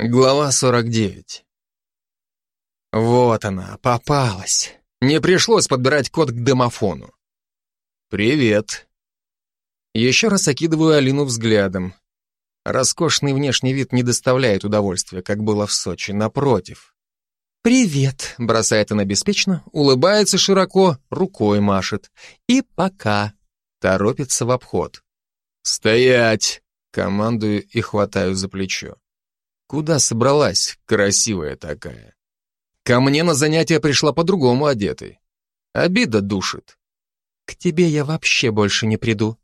Глава 49. Вот она, попалась. Не пришлось подбирать код к домофону. «Привет». Еще раз окидываю Алину взглядом. Роскошный внешний вид не доставляет удовольствия, как было в Сочи, напротив. «Привет», — бросает она беспечно, улыбается широко, рукой машет. «И пока», — торопится в обход. «Стоять!» — командую и хватаю за плечо. Куда собралась, красивая такая? Ко мне на занятия пришла по-другому одетой. Обида душит. К тебе я вообще больше не приду.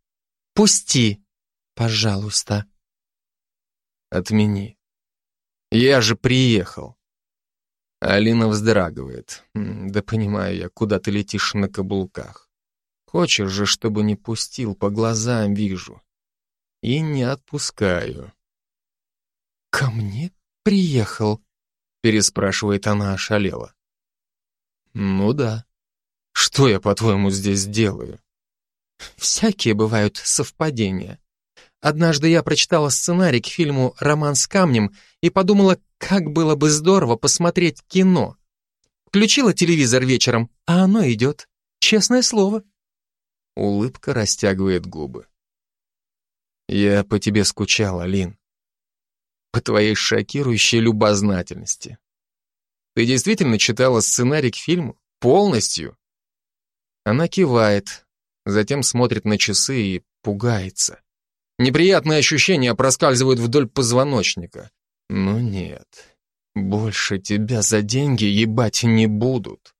Пусти, пожалуйста. Отмени. Я же приехал. Алина вздрагивает. Да понимаю я, куда ты летишь на каблуках. Хочешь же, чтобы не пустил, по глазам вижу. И не отпускаю. «Ко мне приехал?» переспрашивает она ошалела. «Ну да. Что я, по-твоему, здесь делаю?» «Всякие бывают совпадения. Однажды я прочитала сценарий к фильму «Роман с камнем» и подумала, как было бы здорово посмотреть кино. Включила телевизор вечером, а оно идет. Честное слово». Улыбка растягивает губы. «Я по тебе скучала, Лин по твоей шокирующей любознательности. Ты действительно читала сценарий к фильму? Полностью? Она кивает, затем смотрит на часы и пугается. Неприятные ощущения проскальзывают вдоль позвоночника. Ну нет, больше тебя за деньги ебать не будут.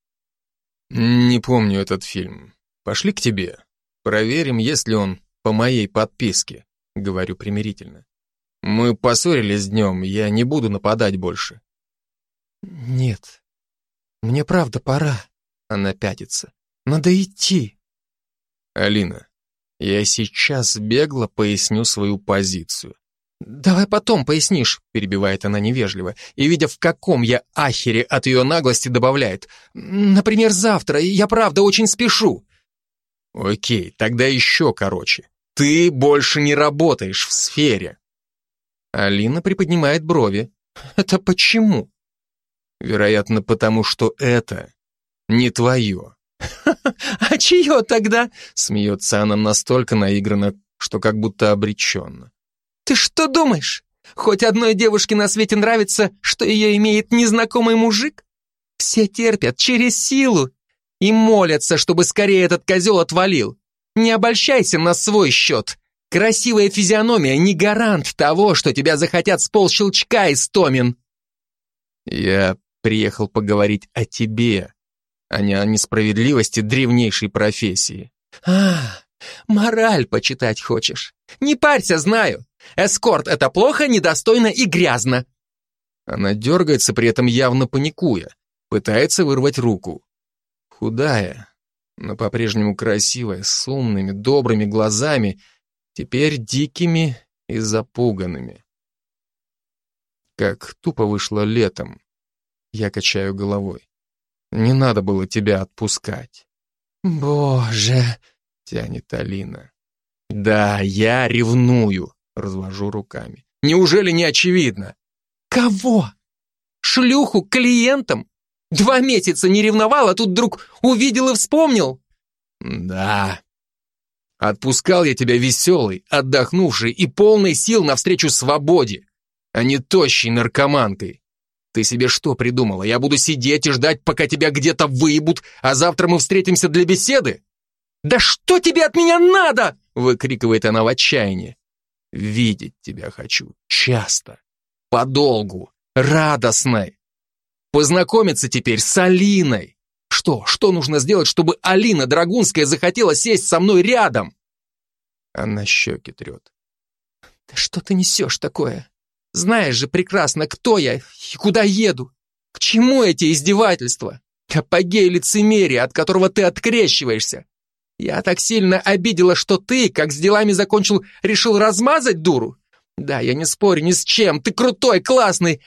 Не помню этот фильм. Пошли к тебе. Проверим, есть ли он по моей подписке, говорю примирительно. Мы поссорились днем, я не буду нападать больше. Нет, мне правда пора. Она пятится. Надо идти. Алина, я сейчас бегло поясню свою позицию. «Давай потом пояснишь», — перебивает она невежливо, и, видя, в каком я ахере от ее наглости, добавляет. «Например, завтра, я правда очень спешу». «Окей, тогда еще короче. Ты больше не работаешь в сфере». Алина приподнимает брови. Это почему? Вероятно, потому что это не твое. А чье тогда? Смеется она настолько наигранно, что как будто обреченно. Ты что думаешь? Хоть одной девушке на свете нравится, что ее имеет незнакомый мужик? Все терпят через силу и молятся, чтобы скорее этот козел отвалил. Не обольщайся на свой счет. Красивая физиономия не гарант того, что тебя захотят с полщелчка, Истомин. Я приехал поговорить о тебе, а не о несправедливости древнейшей профессии. А, мораль почитать хочешь? Не парься, знаю. Эскорт — это плохо, недостойно и грязно. Она дергается, при этом явно паникуя, пытается вырвать руку. Худая, но по-прежнему красивая, с умными, добрыми глазами — теперь дикими и запуганными. Как тупо вышло летом. Я качаю головой. Не надо было тебя отпускать. Боже, тянет Алина. Да, я ревную, развожу руками. Неужели не очевидно? Кого? Шлюху клиентам? Два месяца не ревновал, а тут вдруг увидел и вспомнил? Да, Отпускал я тебя веселый, отдохнувший и полный сил навстречу свободе, а не тощей наркоманкой. Ты себе что придумала? Я буду сидеть и ждать, пока тебя где-то выебут, а завтра мы встретимся для беседы? Да что тебе от меня надо? Выкрикивает она в отчаянии. Видеть тебя хочу часто, подолгу, радостной. Познакомиться теперь с Алиной. Что? Что нужно сделать, чтобы Алина Драгунская захотела сесть со мной рядом? Она щеки трет. Да что ты несешь такое? Знаешь же прекрасно, кто я и куда еду. К чему эти издевательства? Апогей лицемерия, от которого ты открещиваешься. Я так сильно обидела, что ты, как с делами закончил, решил размазать дуру. Да, я не спорю ни с чем, ты крутой, классный,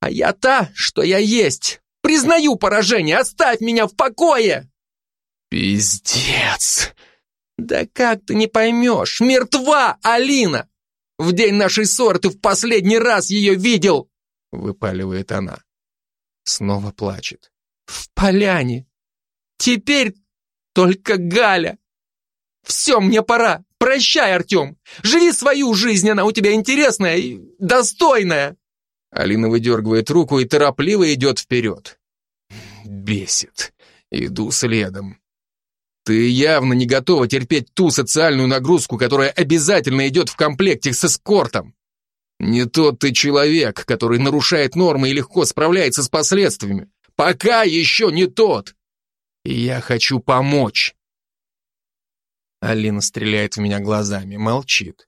а я та, что я есть. Признаю поражение, оставь меня в покое!» «Пиздец!» «Да как ты не поймешь? Мертва Алина! В день нашей ссоры ты в последний раз ее видел!» выпаливает она. Снова плачет. В поляне. Теперь только Галя. Все, мне пора. Прощай, Артем. Живи свою жизнь, она у тебя интересная и достойная. Алина выдергивает руку и торопливо идет вперед. Бесит. Иду следом. Ты явно не готова терпеть ту социальную нагрузку, которая обязательно идет в комплекте с эскортом. Не тот ты человек, который нарушает нормы и легко справляется с последствиями. Пока еще не тот. Я хочу помочь. Алина стреляет в меня глазами, молчит.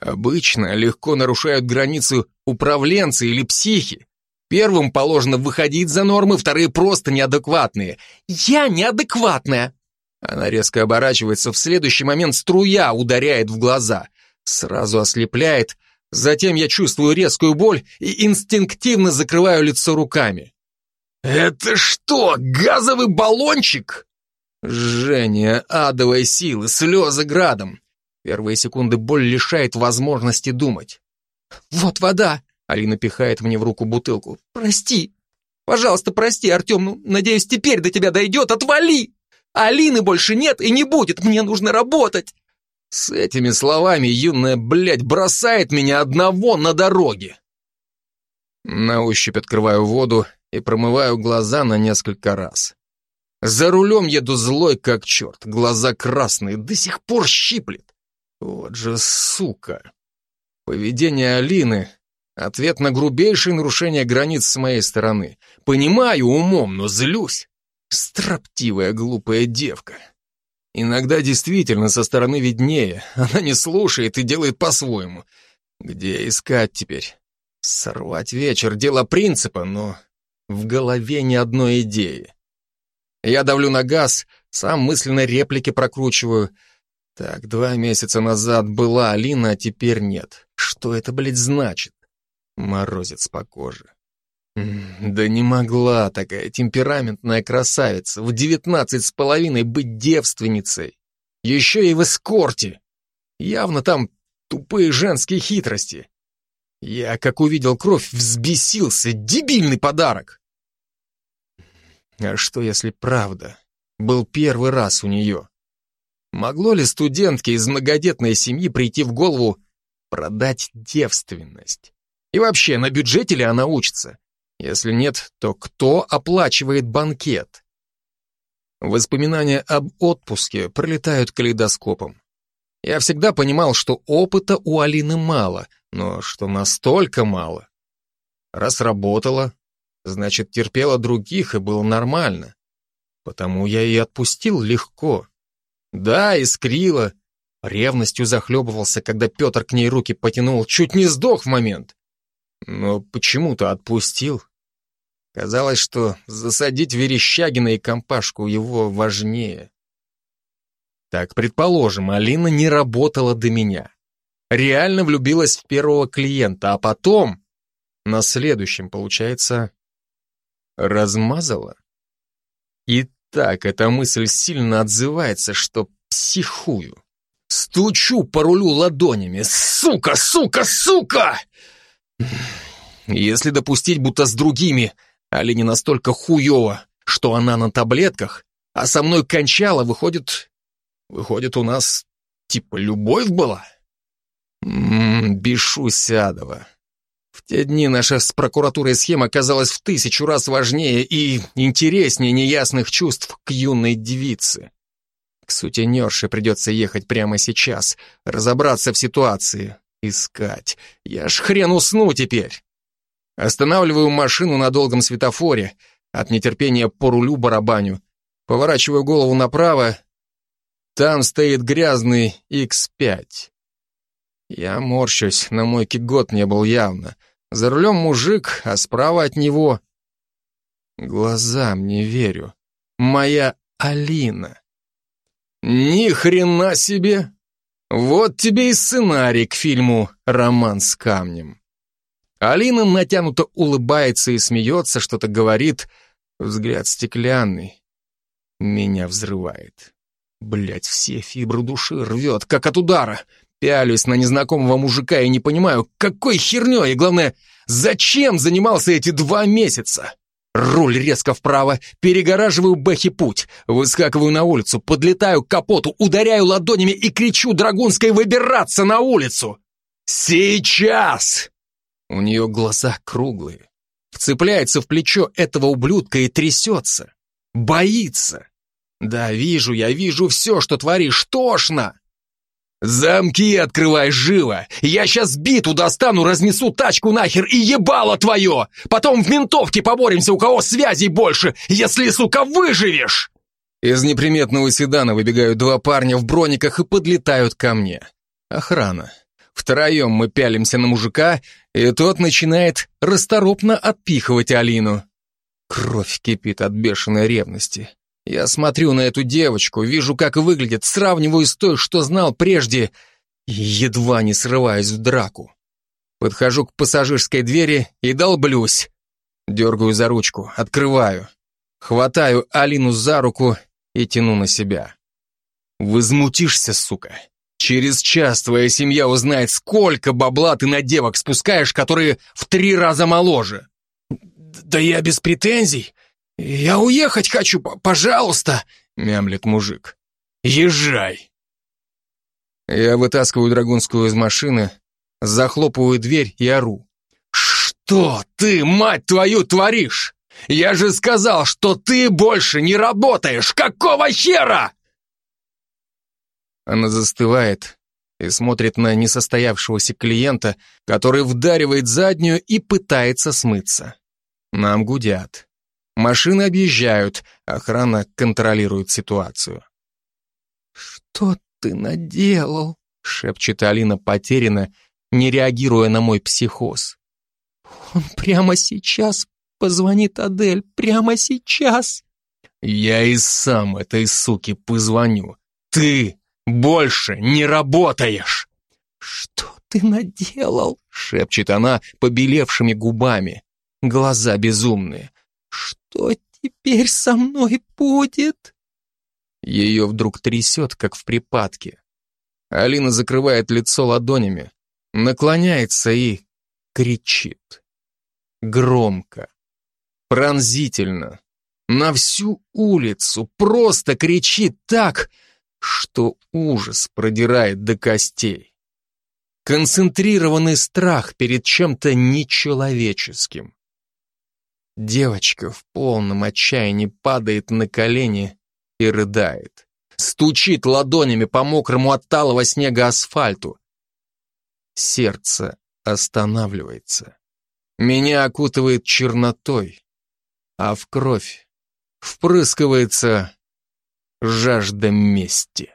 Обычно легко нарушают границы управленцы или психи. Первым положено выходить за нормы, вторые просто неадекватные. Я неадекватная. Она резко оборачивается, в следующий момент струя ударяет в глаза. Сразу ослепляет, затем я чувствую резкую боль и инстинктивно закрываю лицо руками. «Это что, газовый баллончик?» Жжение адовой силы, слезы градом. Первые секунды боль лишает возможности думать. «Вот вода!» — Алина пихает мне в руку бутылку. «Прости! Пожалуйста, прости, Артем, ну, надеюсь, теперь до тебя дойдет, отвали! Алины больше нет и не будет, мне нужно работать!» С этими словами юная, блядь, бросает меня одного на дороге. На ощупь открываю воду и промываю глаза на несколько раз. За рулем еду злой как черт, глаза красные, до сих пор щиплет. Вот же сука. Поведение Алины — ответ на грубейшее нарушение границ с моей стороны. Понимаю умом, но злюсь. Строптивая глупая девка. Иногда действительно со стороны виднее. Она не слушает и делает по-своему. Где искать теперь? Сорвать вечер — дело принципа, но в голове ни одной идеи. Я давлю на газ, сам мысленно реплики прокручиваю. Так, два месяца назад была Алина, а теперь нет. Что это, блядь, значит? Морозец по коже. Да не могла такая темпераментная красавица в девятнадцать с половиной быть девственницей. Еще и в эскорте. Явно там тупые женские хитрости. Я, как увидел кровь, взбесился. Дебильный подарок. А что, если правда? Был первый раз у нее. Могло ли студентке из многодетной семьи прийти в голову продать девственность? И вообще, на бюджете ли она учится? Если нет, то кто оплачивает банкет? Воспоминания об отпуске пролетают калейдоскопом. Я всегда понимал, что опыта у Алины мало, но что настолько мало. Раз работала, значит, терпела других и было нормально. Потому я и отпустил легко. Да, искрила, ревностью захлебывался, когда Петр к ней руки потянул, чуть не сдох в момент. Но почему-то отпустил. Казалось, что засадить Верещагина и компашку его важнее. Так, предположим, Алина не работала до меня. Реально влюбилась в первого клиента, а потом, на следующем, получается, размазала? И так эта мысль сильно отзывается, что психую. Стучу по рулю ладонями. Сука, сука, сука! Если допустить, будто с другими Али не настолько хуево, что она на таблетках, а со мной кончала, выходит... Выходит, у нас типа любовь была? Ммм, бешусь адово. В те дни наша с прокуратурой схема казалась в тысячу раз важнее и интереснее неясных чувств к юной девице. К сутенерше придется ехать прямо сейчас, разобраться в ситуации, искать. Я ж хрен усну теперь. Останавливаю машину на долгом светофоре, от нетерпения по рулю барабаню. Поворачиваю голову направо. Там стоит грязный X5. Я морщусь, на мойке год не был явно. За рулем мужик, а справа от него... Глазам не верю. Моя Алина. Ни хрена себе! Вот тебе и сценарий к фильму «Роман с камнем». Алина натянуто улыбается и смеется, что-то говорит. Взгляд стеклянный. Меня взрывает. Блять, все фибры души рвет, как от удара. Пялюсь на незнакомого мужика и не понимаю, какой херней, и главное, зачем занимался эти два месяца. Руль резко вправо, перегораживаю Бэхи путь, выскакиваю на улицу, подлетаю к капоту, ударяю ладонями и кричу Драгунской выбираться на улицу. «Сейчас!» У нее глаза круглые. Вцепляется в плечо этого ублюдка и трясется. Боится. Да, вижу я, вижу все, что творишь, тошно. «Замки открывай живо! Я сейчас биту достану, разнесу тачку нахер и ебало твое! Потом в ментовке поборемся, у кого связей больше, если, сука, выживешь!» Из неприметного седана выбегают два парня в брониках и подлетают ко мне. Охрана. Втроем мы пялимся на мужика, и тот начинает расторопно отпихивать Алину. Кровь кипит от бешеной ревности. Я смотрю на эту девочку, вижу, как выглядит, сравниваю с той, что знал прежде, едва не срываюсь в драку. Подхожу к пассажирской двери и долблюсь. Дергаю за ручку, открываю. Хватаю Алину за руку и тяну на себя. Возмутишься, сука. Через час твоя семья узнает, сколько бабла ты на девок спускаешь, которые в три раза моложе. Да я без претензий. «Я уехать хочу, пожалуйста!» — мямлет мужик. «Езжай!» Я вытаскиваю Драгунскую из машины, захлопываю дверь и ору. «Что ты, мать твою, творишь? Я же сказал, что ты больше не работаешь! Какого хера?» Она застывает и смотрит на несостоявшегося клиента, который вдаривает заднюю и пытается смыться. Нам гудят. Машины объезжают, охрана контролирует ситуацию. «Что ты наделал?» — шепчет Алина потерянно, не реагируя на мой психоз. «Он прямо сейчас позвонит Адель, прямо сейчас!» «Я и сам этой суке позвоню. Ты больше не работаешь!» «Что ты наделал?» — шепчет она побелевшими губами. Глаза безумные. «Что теперь со мной будет?» Ее вдруг трясет, как в припадке. Алина закрывает лицо ладонями, наклоняется и кричит. Громко, пронзительно, на всю улицу, просто кричит так, что ужас продирает до костей. Концентрированный страх перед чем-то нечеловеческим. Девочка в полном отчаянии падает на колени и рыдает. Стучит ладонями по мокрому от талого снега асфальту. Сердце останавливается. Меня окутывает чернотой, а в кровь впрыскивается жажда мести.